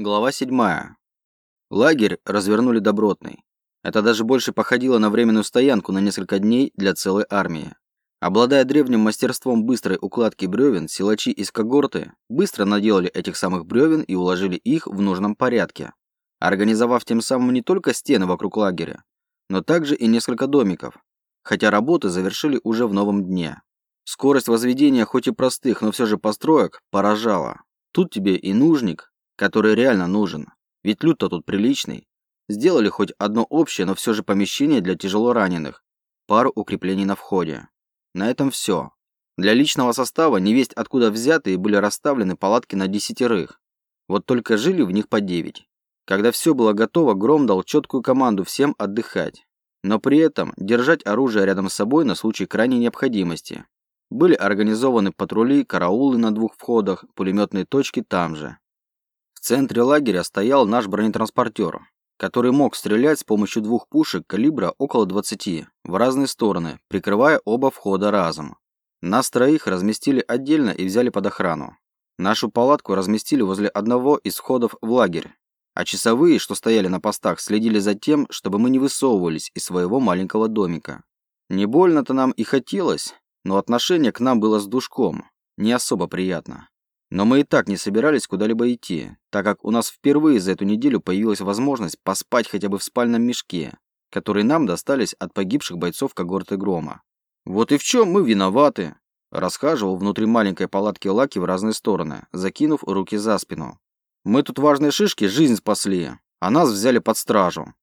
Глава 7. Лагерь развернули добротный. Это даже больше походило на временную стоянку на несколько дней для целой армии. Обладая древним мастерством быстрой укладки бревен, силачи из когорты быстро наделали этих самых бревен и уложили их в нужном порядке, организовав тем самым не только стены вокруг лагеря, но также и несколько домиков, хотя работы завершили уже в новом дне. Скорость возведения хоть и простых, но все же построек поражала. Тут тебе и нужник, который реально нужен. Ведь люд-то тут приличный. Сделали хоть одно общее, но все же помещение для тяжело раненых. Пару укреплений на входе. На этом все. Для личного состава невесть откуда взятые были расставлены палатки на десятерых. Вот только жили в них по девять. Когда все было готово, Гром дал четкую команду всем отдыхать. Но при этом держать оружие рядом с собой на случай крайней необходимости. Были организованы патрули, караулы на двух входах, пулеметные точки там же. В центре лагеря стоял наш бронетранспортер, который мог стрелять с помощью двух пушек калибра около 20 в разные стороны, прикрывая оба входа разом. Нас троих разместили отдельно и взяли под охрану. Нашу палатку разместили возле одного из входов в лагерь, а часовые, что стояли на постах, следили за тем, чтобы мы не высовывались из своего маленького домика. Не больно-то нам и хотелось, но отношение к нам было с душком, не особо приятно. Но мы и так не собирались куда-либо идти, так как у нас впервые за эту неделю появилась возможность поспать хотя бы в спальном мешке, которые нам достались от погибших бойцов когорты Грома. Вот и в чем мы виноваты. Расхаживал внутри маленькой палатки Лаки в разные стороны, закинув руки за спину. Мы тут важные шишки жизнь спасли, а нас взяли под стражу.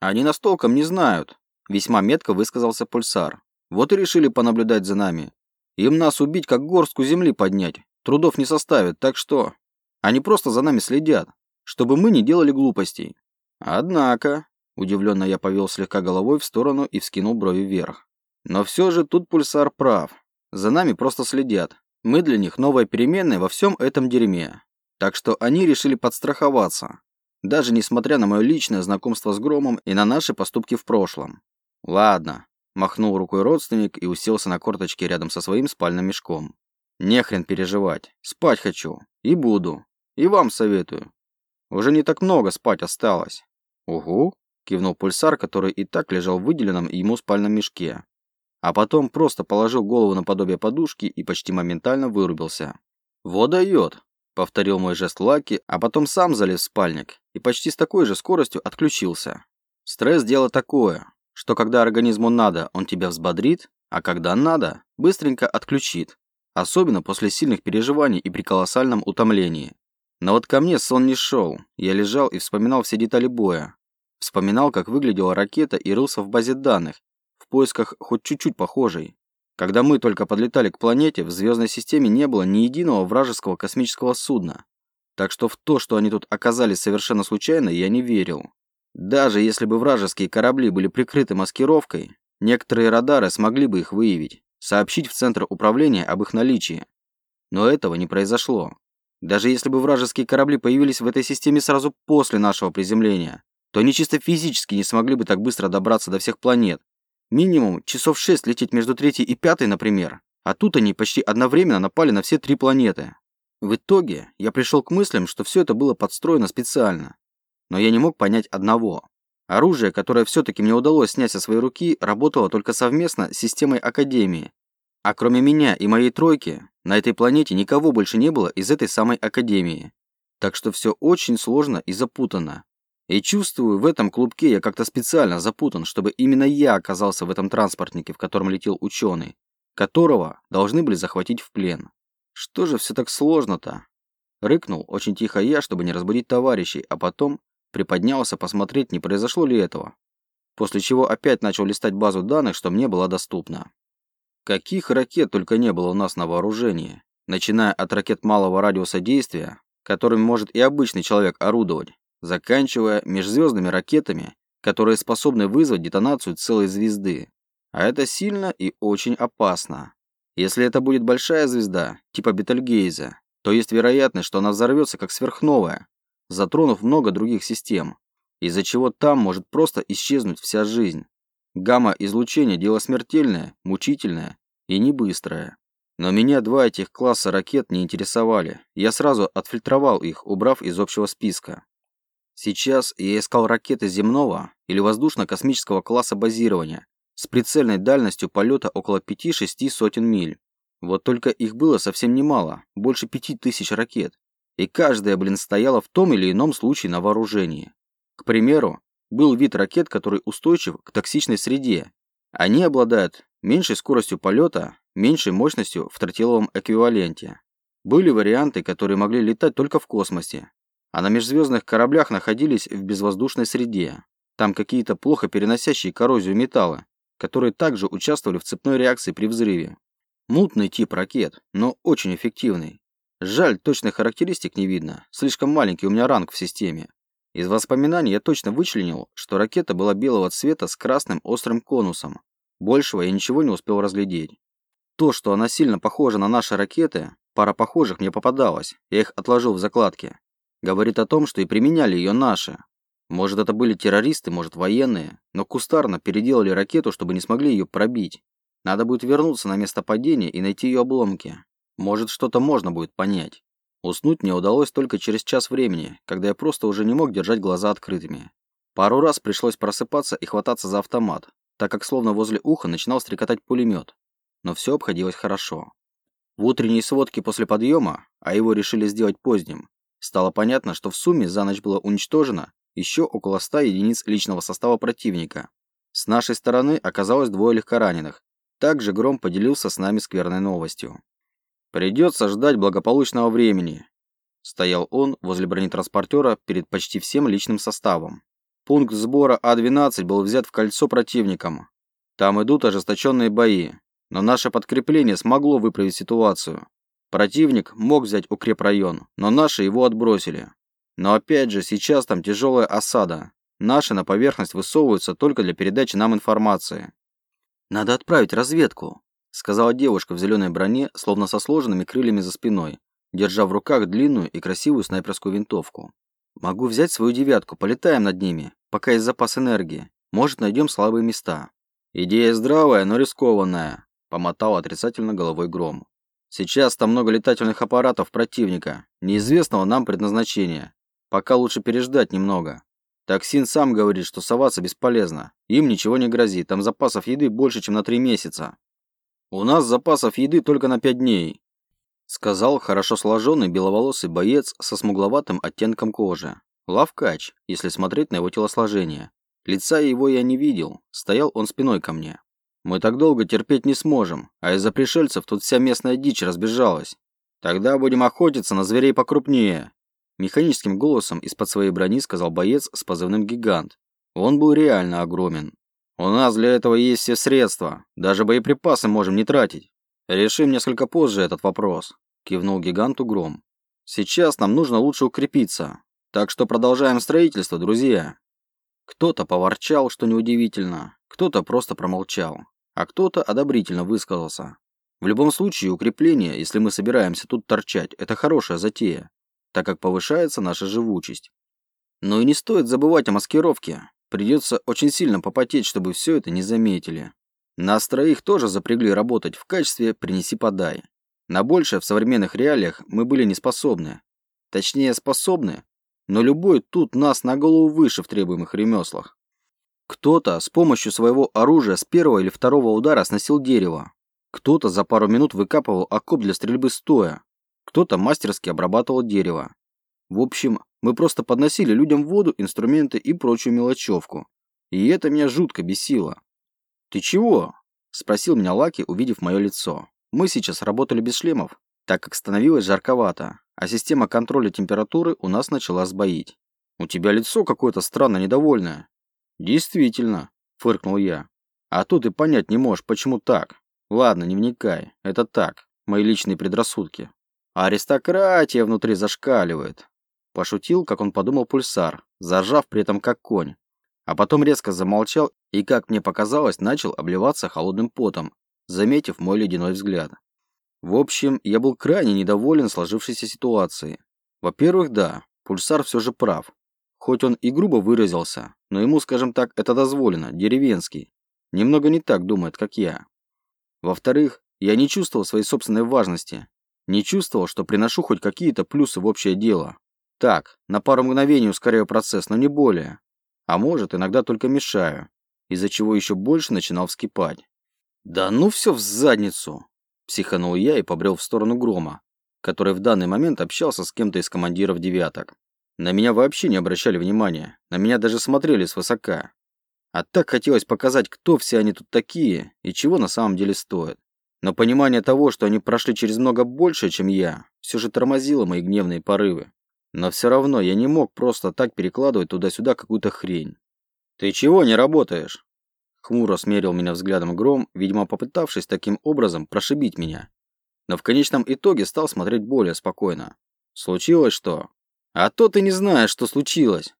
Они нас толком не знают, весьма метко высказался Пульсар. Вот и решили понаблюдать за нами. Им нас убить, как горстку земли поднять, трудов не составит, так что... Они просто за нами следят, чтобы мы не делали глупостей. Однако, удивленно я повел слегка головой в сторону и вскинул брови вверх. Но все же тут пульсар прав. За нами просто следят. Мы для них новая переменная во всем этом дерьме. Так что они решили подстраховаться. Даже несмотря на мое личное знакомство с Громом и на наши поступки в прошлом. Ладно, махнул рукой родственник и уселся на корточке рядом со своим спальным мешком. Не хрен переживать. Спать хочу. И буду. И вам советую. Уже не так много спать осталось. Угу, кивнул пульсар, который и так лежал в выделенном ему спальном мешке. А потом просто положил голову на подобие подушки и почти моментально вырубился. «Вот дает!» — повторил мой жест Лаки, а потом сам залез в спальник и почти с такой же скоростью отключился. Стресс – дело такое, что когда организму надо, он тебя взбодрит, а когда надо, быстренько отключит особенно после сильных переживаний и при колоссальном утомлении. Но вот ко мне сон не шел. Я лежал и вспоминал все детали боя. Вспоминал, как выглядела ракета и рылся в базе данных, в поисках хоть чуть-чуть похожей. Когда мы только подлетали к планете, в звездной системе не было ни единого вражеского космического судна. Так что в то, что они тут оказались совершенно случайно, я не верил. Даже если бы вражеские корабли были прикрыты маскировкой, некоторые радары смогли бы их выявить сообщить в Центр управления об их наличии. Но этого не произошло. Даже если бы вражеские корабли появились в этой системе сразу после нашего приземления, то они чисто физически не смогли бы так быстро добраться до всех планет. Минимум часов шесть лететь между третьей и пятой, например. А тут они почти одновременно напали на все три планеты. В итоге я пришел к мыслям, что все это было подстроено специально. Но я не мог понять одного. Оружие, которое все-таки мне удалось снять со своей руки, работало только совместно с системой Академии. А кроме меня и моей тройки, на этой планете никого больше не было из этой самой Академии. Так что все очень сложно и запутанно. И чувствую, в этом клубке я как-то специально запутан, чтобы именно я оказался в этом транспортнике, в котором летел ученый, которого должны были захватить в плен. Что же все так сложно-то? Рыкнул очень тихо я, чтобы не разбудить товарищей, а потом Приподнялся посмотреть, не произошло ли этого. После чего опять начал листать базу данных, что мне была доступна. Каких ракет только не было у нас на вооружении. Начиная от ракет малого радиуса действия, которыми может и обычный человек орудовать, заканчивая межзвездными ракетами, которые способны вызвать детонацию целой звезды. А это сильно и очень опасно. Если это будет большая звезда, типа Бетельгейза, то есть вероятность, что она взорвется как сверхновая, затронув много других систем, из-за чего там может просто исчезнуть вся жизнь. Гамма-излучение – дело смертельное, мучительное и не быстрое. Но меня два этих класса ракет не интересовали. Я сразу отфильтровал их, убрав из общего списка. Сейчас я искал ракеты земного или воздушно-космического класса базирования с прицельной дальностью полета около 5-6 сотен миль. Вот только их было совсем немало, больше пяти тысяч ракет. И каждая, блин, стояла в том или ином случае на вооружении. К примеру, был вид ракет, который устойчив к токсичной среде. Они обладают меньшей скоростью полета, меньшей мощностью в тротиловом эквиваленте. Были варианты, которые могли летать только в космосе, а на межзвездных кораблях находились в безвоздушной среде. Там какие-то плохо переносящие коррозию металлы, которые также участвовали в цепной реакции при взрыве. Мутный тип ракет, но очень эффективный. Жаль, точных характеристик не видно, слишком маленький у меня ранг в системе. Из воспоминаний я точно вычленил, что ракета была белого цвета с красным острым конусом. Большего я ничего не успел разглядеть. То, что она сильно похожа на наши ракеты, пара похожих мне попадалась, я их отложил в закладке говорит о том, что и применяли ее наши. Может, это были террористы, может, военные, но кустарно переделали ракету, чтобы не смогли ее пробить. Надо будет вернуться на место падения и найти ее обломки. Может, что-то можно будет понять. Уснуть мне удалось только через час времени, когда я просто уже не мог держать глаза открытыми. Пару раз пришлось просыпаться и хвататься за автомат, так как словно возле уха начинал стрекотать пулемет. Но все обходилось хорошо. В утренней сводке после подъема, а его решили сделать поздним, Стало понятно, что в сумме за ночь было уничтожено еще около 100 единиц личного состава противника. С нашей стороны оказалось двое легкораненых. Также Гром поделился с нами скверной новостью. «Придется ждать благополучного времени», – стоял он возле бронетранспортера перед почти всем личным составом. Пункт сбора А-12 был взят в кольцо противником. Там идут ожесточенные бои, но наше подкрепление смогло выправить ситуацию. Противник мог взять укрепрайон, но наши его отбросили. Но опять же, сейчас там тяжелая осада. Наши на поверхность высовываются только для передачи нам информации. «Надо отправить разведку», — сказала девушка в зеленой броне, словно со сложенными крыльями за спиной, держа в руках длинную и красивую снайперскую винтовку. «Могу взять свою девятку, полетаем над ними, пока есть запас энергии. Может, найдем слабые места». «Идея здравая, но рискованная», — помотал отрицательно головой Гром. Сейчас там много летательных аппаратов противника, неизвестного нам предназначения. Пока лучше переждать немного. Токсин сам говорит, что соваться бесполезно. Им ничего не грозит, там запасов еды больше, чем на три месяца. У нас запасов еды только на пять дней, сказал хорошо сложенный беловолосый боец со смугловатым оттенком кожи. Лавкач, если смотреть на его телосложение. Лица его я не видел, стоял он спиной ко мне. Мы так долго терпеть не сможем, а из-за пришельцев тут вся местная дичь разбежалась. Тогда будем охотиться на зверей покрупнее. Механическим голосом из-под своей брони сказал боец с позывным «Гигант». Он был реально огромен. У нас для этого есть все средства, даже боеприпасы можем не тратить. Решим несколько позже этот вопрос, кивнул гиганту Гром. Сейчас нам нужно лучше укрепиться, так что продолжаем строительство, друзья. Кто-то поворчал, что неудивительно, кто-то просто промолчал, а кто-то одобрительно высказался. В любом случае, укрепление, если мы собираемся тут торчать, это хорошая затея, так как повышается наша живучесть. Но и не стоит забывать о маскировке. Придется очень сильно попотеть, чтобы все это не заметили. Нас троих тоже запрягли работать в качестве «принеси-подай». На большее в современных реалиях мы были не способны. Точнее, способны, но любой тут нас на голову выше в требуемых ремеслах. Кто-то с помощью своего оружия с первого или второго удара сносил дерево. Кто-то за пару минут выкапывал окоп для стрельбы стоя. Кто-то мастерски обрабатывал дерево. В общем, мы просто подносили людям воду, инструменты и прочую мелочевку. И это меня жутко бесило. «Ты чего?» – спросил меня Лаки, увидев мое лицо. Мы сейчас работали без шлемов, так как становилось жарковато, а система контроля температуры у нас начала сбоить. «У тебя лицо какое-то странно недовольное», «Действительно», – фыркнул я. «А тут и понять не можешь, почему так. Ладно, не вникай. Это так, мои личные предрассудки. Аристократия внутри зашкаливает». Пошутил, как он подумал пульсар, зажав при этом как конь. А потом резко замолчал и, как мне показалось, начал обливаться холодным потом, заметив мой ледяной взгляд. В общем, я был крайне недоволен сложившейся ситуацией. Во-первых, да, пульсар все же прав. Хоть он и грубо выразился, но ему, скажем так, это дозволено, деревенский. Немного не так думает, как я. Во-вторых, Я не чувствовал своей собственной важности. Не чувствовал, что приношу хоть какие-то плюсы в общее дело. Так, на пару мгновений ускоряю процесс, но не более. А может, иногда только мешаю, из-за чего еще больше начинал вскипать. «Да ну все в задницу!» Психанул я и побрел в сторону Грома, который в данный момент общался с кем-то из командиров девяток. На меня вообще не обращали внимания, на меня даже смотрели свысока. А так хотелось показать, кто все они тут такие и чего на самом деле стоят. Но понимание того, что они прошли через много больше, чем я, все же тормозило мои гневные порывы. Но все равно я не мог просто так перекладывать туда-сюда какую-то хрень. «Ты чего не работаешь?» Хмуро смерил меня взглядом Гром, видимо, попытавшись таким образом прошибить меня. Но в конечном итоге стал смотреть более спокойно. «Случилось что?» «А то ты не знаешь, что случилось!»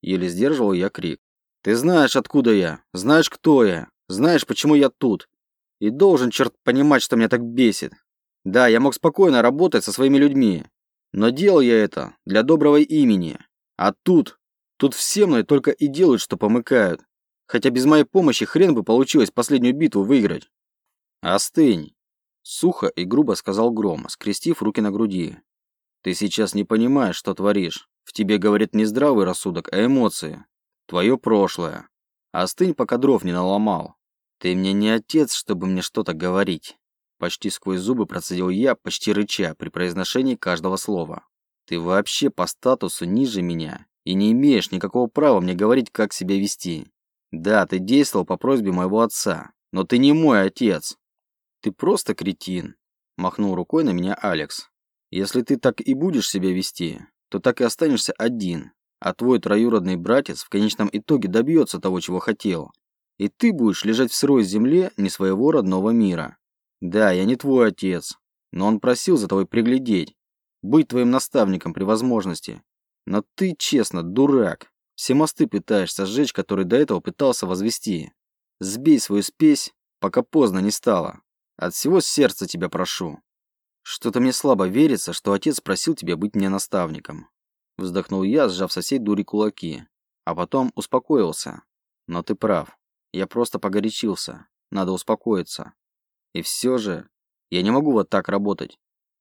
Еле сдерживал я крик. «Ты знаешь, откуда я, знаешь, кто я, знаешь, почему я тут. И должен, черт, понимать, что меня так бесит. Да, я мог спокойно работать со своими людьми, но делал я это для доброго имени. А тут, тут все мной только и делают, что помыкают. Хотя без моей помощи хрен бы получилось последнюю битву выиграть. Остынь. Сухо и грубо сказал Гром, скрестив руки на груди. Ты сейчас не понимаешь, что творишь. В тебе говорит не здравый рассудок, а эмоции. Твое прошлое. Остынь, пока дров не наломал. Ты мне не отец, чтобы мне что-то говорить. Почти сквозь зубы процедил я, почти рыча при произношении каждого слова. Ты вообще по статусу ниже меня и не имеешь никакого права мне говорить, как себя вести. Да, ты действовал по просьбе моего отца, но ты не мой отец. Ты просто кретин, махнул рукой на меня Алекс. Если ты так и будешь себя вести, то так и останешься один, а твой троюродный братец в конечном итоге добьется того, чего хотел. И ты будешь лежать в сырой земле не своего родного мира. Да, я не твой отец, но он просил за тобой приглядеть, быть твоим наставником при возможности. Но ты, честно, дурак. Все мосты пытаешься сжечь, которые до этого пытался возвести. Сбей свою спесь, пока поздно не стало. От всего сердца тебя прошу. Что-то мне слабо верится, что отец просил тебя быть мне наставником. Вздохнул я, сжав со всей дури кулаки. А потом успокоился. Но ты прав. Я просто погорячился. Надо успокоиться. И все же, я не могу вот так работать.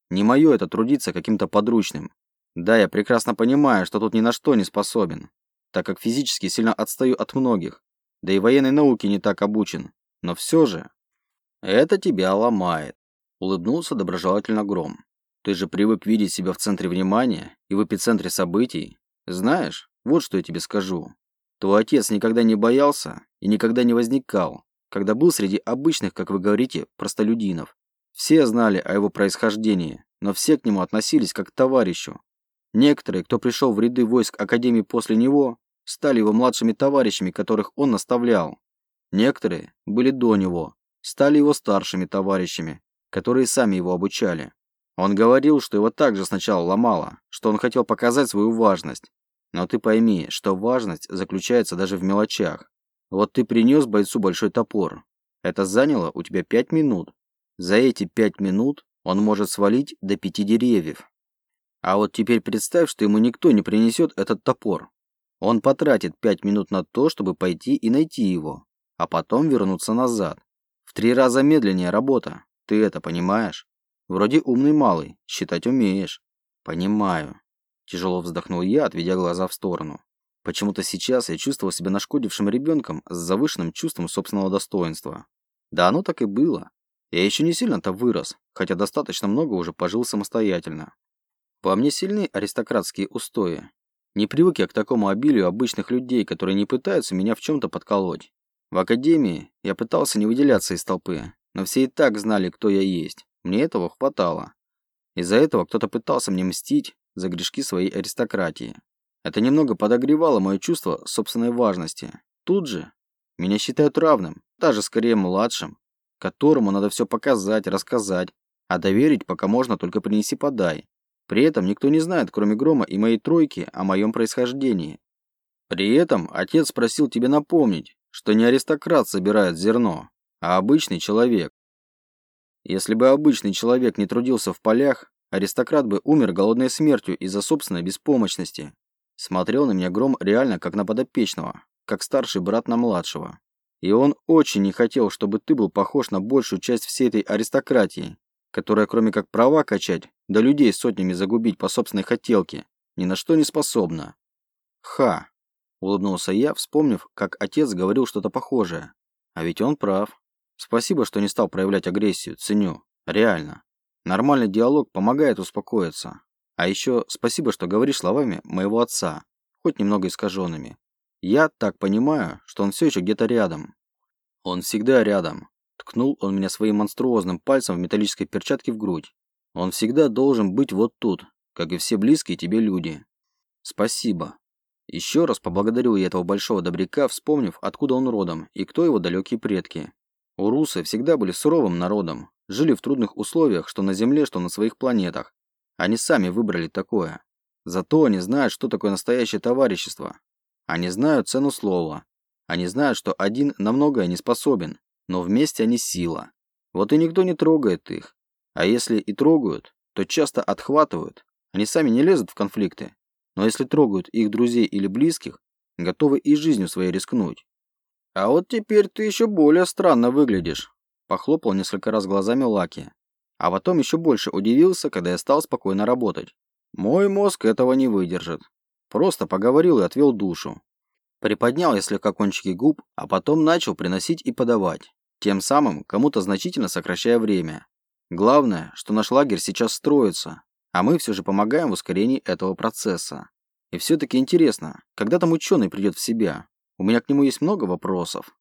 Не мое это трудиться каким-то подручным. Да, я прекрасно понимаю, что тут ни на что не способен, так как физически сильно отстаю от многих, да и военной науке не так обучен. Но все же, это тебя ломает. Улыбнулся доброжелательно Гром. Ты же привык видеть себя в центре внимания и в эпицентре событий. Знаешь, вот что я тебе скажу. Твой отец никогда не боялся и никогда не возникал, когда был среди обычных, как вы говорите, простолюдинов. Все знали о его происхождении, но все к нему относились как к товарищу. Некоторые, кто пришел в ряды войск Академии после него, стали его младшими товарищами, которых он наставлял. Некоторые были до него, стали его старшими товарищами, которые сами его обучали. Он говорил, что его также сначала ломало, что он хотел показать свою важность. Но ты пойми, что важность заключается даже в мелочах. Вот ты принес бойцу большой топор. Это заняло у тебя пять минут. За эти пять минут он может свалить до пяти деревьев. А вот теперь представь, что ему никто не принесет этот топор. Он потратит пять минут на то, чтобы пойти и найти его, а потом вернуться назад. В три раза медленнее работа. Ты это понимаешь? Вроде умный малый, считать умеешь. Понимаю. Тяжело вздохнул я, отведя глаза в сторону. Почему-то сейчас я чувствовал себя нашкодившим ребенком с завышенным чувством собственного достоинства. Да оно так и было. Я еще не сильно-то вырос, хотя достаточно много уже пожил самостоятельно. Во мне сильны аристократские устои. Не привык я к такому обилию обычных людей, которые не пытаются меня в чем-то подколоть. В академии я пытался не выделяться из толпы, но все и так знали, кто я есть. Мне этого хватало. Из-за этого кто-то пытался мне мстить за грешки своей аристократии. Это немного подогревало мое чувство собственной важности. Тут же меня считают равным, даже скорее младшим, которому надо все показать, рассказать, а доверить пока можно только принеси-подай. При этом никто не знает, кроме Грома и моей тройки, о моем происхождении. При этом отец просил тебе напомнить, что не аристократ собирает зерно, а обычный человек. Если бы обычный человек не трудился в полях, аристократ бы умер голодной смертью из-за собственной беспомощности. Смотрел на меня Гром реально как на подопечного, как старший брат на младшего. И он очень не хотел, чтобы ты был похож на большую часть всей этой аристократии, которая, кроме как права качать, да людей сотнями загубить по собственной хотелке, ни на что не способна. Ха, улыбнулся я, вспомнив, как отец говорил что-то похожее. А ведь он прав. Спасибо, что не стал проявлять агрессию, ценю. Реально. Нормальный диалог помогает успокоиться. А еще спасибо, что говоришь словами моего отца, хоть немного искаженными. Я так понимаю, что он все еще где-то рядом. Он всегда рядом. Ткнул он меня своим монструозным пальцем в металлической перчатке в грудь. Он всегда должен быть вот тут, как и все близкие тебе люди. Спасибо. Еще раз поблагодарил я этого большого добряка, вспомнив, откуда он родом и кто его далекие предки. Урусы всегда были суровым народом, жили в трудных условиях, что на Земле, что на своих планетах. Они сами выбрали такое. Зато они знают, что такое настоящее товарищество. Они знают цену слова. Они знают, что один на многое не способен, но вместе они сила. Вот и никто не трогает их. А если и трогают, то часто отхватывают. Они сами не лезут в конфликты, но если трогают их друзей или близких, готовы и жизнью своей рискнуть. А вот теперь ты еще более странно выглядишь. Похлопал несколько раз глазами Лаки. А потом еще больше удивился, когда я стал спокойно работать. Мой мозг этого не выдержит. Просто поговорил и отвел душу. Приподнял я слегка кончики губ, а потом начал приносить и подавать. Тем самым кому-то значительно сокращая время. Главное, что наш лагерь сейчас строится, а мы все же помогаем в ускорении этого процесса. И все-таки интересно, когда там ученый придет в себя? У меня к нему есть много вопросов.